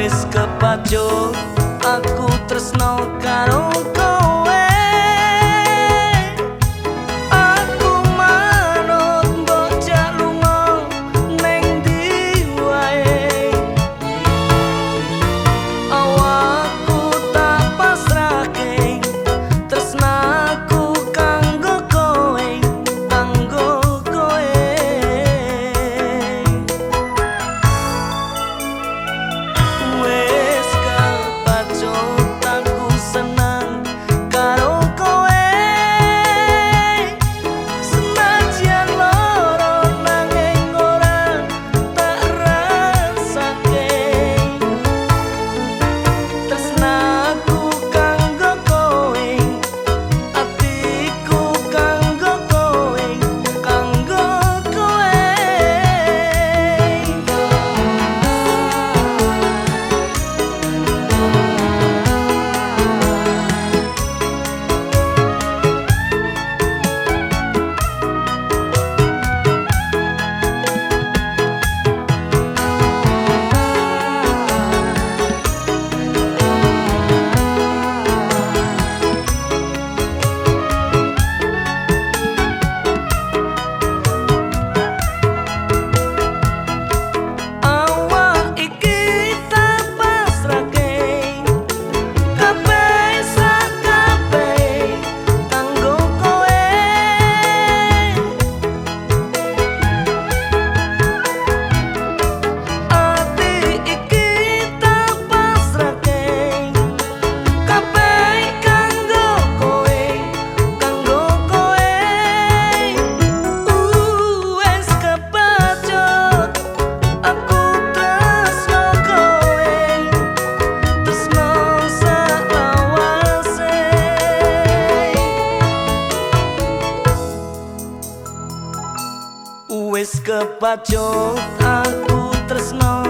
wis kepacut aku tresno karo kepacung aku tresno